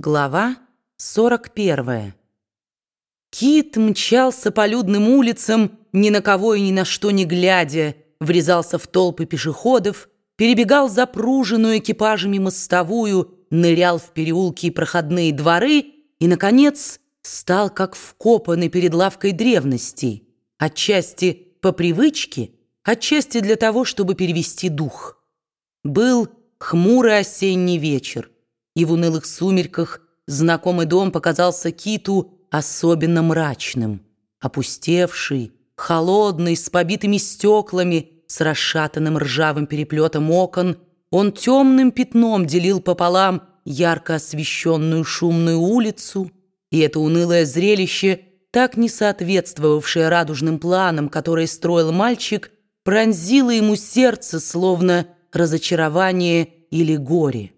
Глава 41. Кит мчался по людным улицам, ни на кого и ни на что не глядя, врезался в толпы пешеходов, перебегал запруженную экипажами мостовую, нырял в переулки и проходные дворы и, наконец, стал как вкопанный перед лавкой древностей, отчасти по привычке, отчасти для того, чтобы перевести дух. Был хмурый осенний вечер и в унылых сумерках знакомый дом показался Киту особенно мрачным, опустевший, холодный, с побитыми стеклами, с расшатанным ржавым переплетом окон, он темным пятном делил пополам ярко освещенную шумную улицу, и это унылое зрелище, так не соответствовавшее радужным планам, которые строил мальчик, пронзило ему сердце, словно разочарование или горе.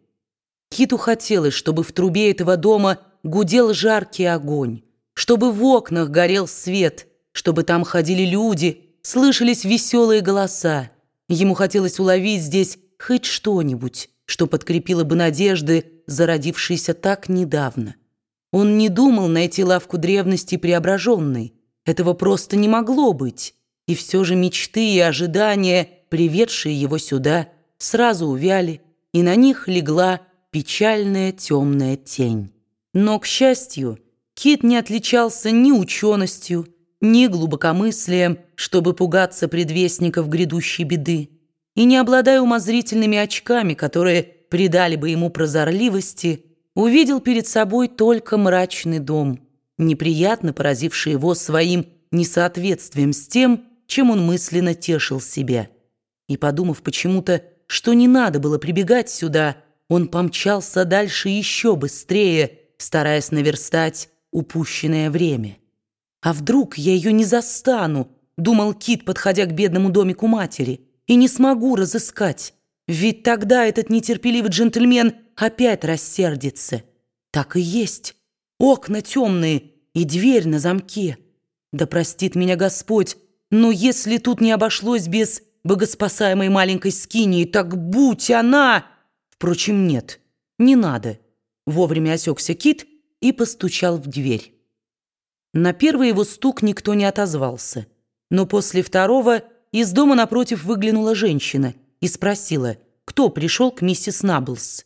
Киту хотелось, чтобы в трубе этого дома гудел жаркий огонь, чтобы в окнах горел свет, чтобы там ходили люди, слышались веселые голоса. Ему хотелось уловить здесь хоть что-нибудь, что подкрепило бы надежды, зародившиеся так недавно. Он не думал найти лавку древности преображенной. Этого просто не могло быть. И все же мечты и ожидания, приведшие его сюда, сразу увяли, и на них легла печальная темная тень. Но, к счастью, Кит не отличался ни ученостью, ни глубокомыслием, чтобы пугаться предвестников грядущей беды, и не обладая умозрительными очками, которые придали бы ему прозорливости, увидел перед собой только мрачный дом, неприятно поразивший его своим несоответствием с тем, чем он мысленно тешил себя. И подумав почему-то, что не надо было прибегать сюда, он помчался дальше еще быстрее, стараясь наверстать упущенное время. «А вдруг я ее не застану?» — думал Кит, подходя к бедному домику матери. «И не смогу разыскать, ведь тогда этот нетерпеливый джентльмен опять рассердится. Так и есть. Окна темные и дверь на замке. Да простит меня Господь, но если тут не обошлось без богоспасаемой маленькой скинии, так будь она...» Впрочем, нет, не надо. Вовремя осекся Кит и постучал в дверь. На первый его стук никто не отозвался, но после второго из дома напротив выглянула женщина и спросила, кто пришел к миссис Наблс.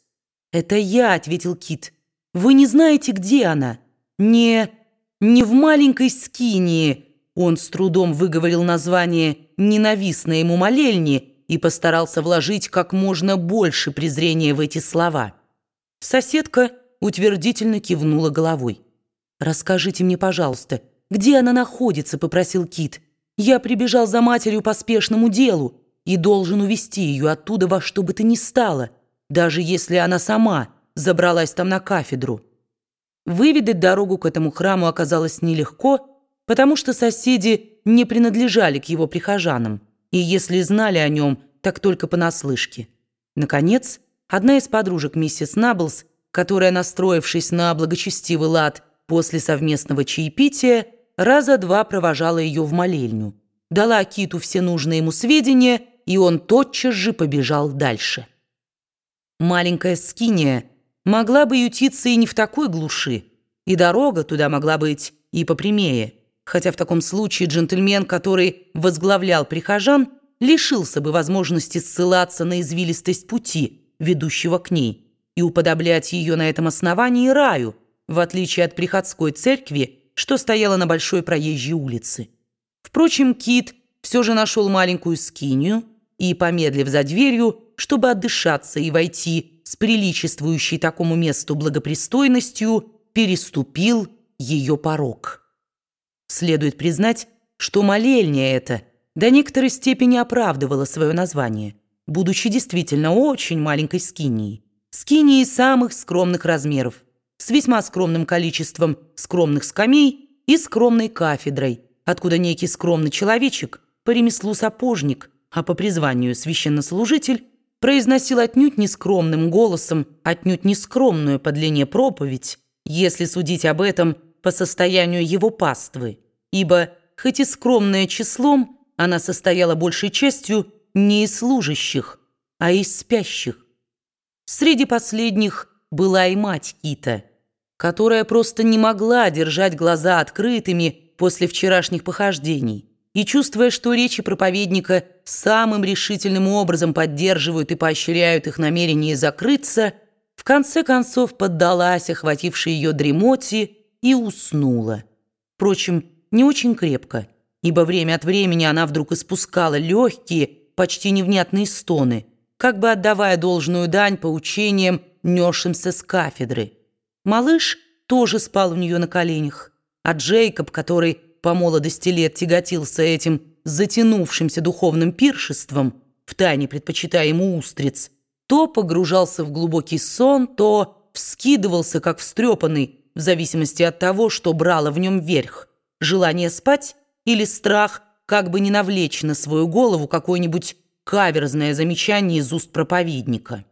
«Это я», — ответил Кит. «Вы не знаете, где она?» «Не... не в маленькой скинии». Он с трудом выговорил название ненавистной ему молельни и постарался вложить как можно больше презрения в эти слова. Соседка утвердительно кивнула головой. «Расскажите мне, пожалуйста, где она находится?» – попросил Кит. «Я прибежал за матерью по спешному делу и должен увести ее оттуда во что бы то ни стало, даже если она сама забралась там на кафедру». Выведать дорогу к этому храму оказалось нелегко, потому что соседи не принадлежали к его прихожанам и если знали о нем, так только понаслышке. Наконец, одна из подружек миссис Наблс, которая, настроившись на благочестивый лад после совместного чаепития, раза два провожала ее в молельню, дала Киту все нужные ему сведения, и он тотчас же побежал дальше. Маленькая скиния могла бы ютиться и не в такой глуши, и дорога туда могла быть и попрямее – хотя в таком случае джентльмен, который возглавлял прихожан, лишился бы возможности ссылаться на извилистость пути, ведущего к ней, и уподоблять ее на этом основании раю, в отличие от приходской церкви, что стояла на большой проезжей улице. Впрочем, Кит все же нашел маленькую скинию и, помедлив за дверью, чтобы отдышаться и войти с приличествующей такому месту благопристойностью, переступил ее порог. Следует признать, что молельня эта до некоторой степени оправдывала свое название, будучи действительно очень маленькой скинией. Скинией самых скромных размеров, с весьма скромным количеством скромных скамей и скромной кафедрой, откуда некий скромный человечек, по ремеслу сапожник, а по призванию священнослужитель, произносил отнюдь не скромным голосом, отнюдь не скромную по длине проповедь, если судить об этом по состоянию его паствы, ибо, хоть и скромная числом, она состояла большей частью не из служащих, а из спящих. Среди последних была и мать Кита, которая просто не могла держать глаза открытыми после вчерашних похождений, и, чувствуя, что речи проповедника самым решительным образом поддерживают и поощряют их намерение закрыться, в конце концов поддалась охватившей ее дремоте и уснула. Впрочем, не очень крепко, ибо время от времени она вдруг испускала легкие, почти невнятные стоны, как бы отдавая должную дань поучениям, несшимся с кафедры. Малыш тоже спал у нее на коленях, а Джейкоб, который по молодости лет тяготился этим затянувшимся духовным пиршеством, втайне предпочитая ему устриц, то погружался в глубокий сон, то вскидывался, как встрепанный, в зависимости от того, что брало в нем верх – желание спать или страх, как бы не навлечь на свою голову какое-нибудь каверзное замечание из уст проповедника.